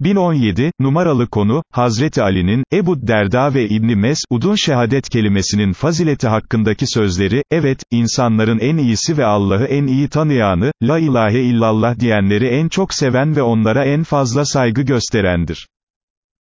1017, numaralı konu, Hazreti Ali'nin, Ebu Derda ve İbni Mes'ud'un şehadet kelimesinin fazileti hakkındaki sözleri, evet, insanların en iyisi ve Allah'ı en iyi tanıyanı, la ilahe illallah diyenleri en çok seven ve onlara en fazla saygı gösterendir.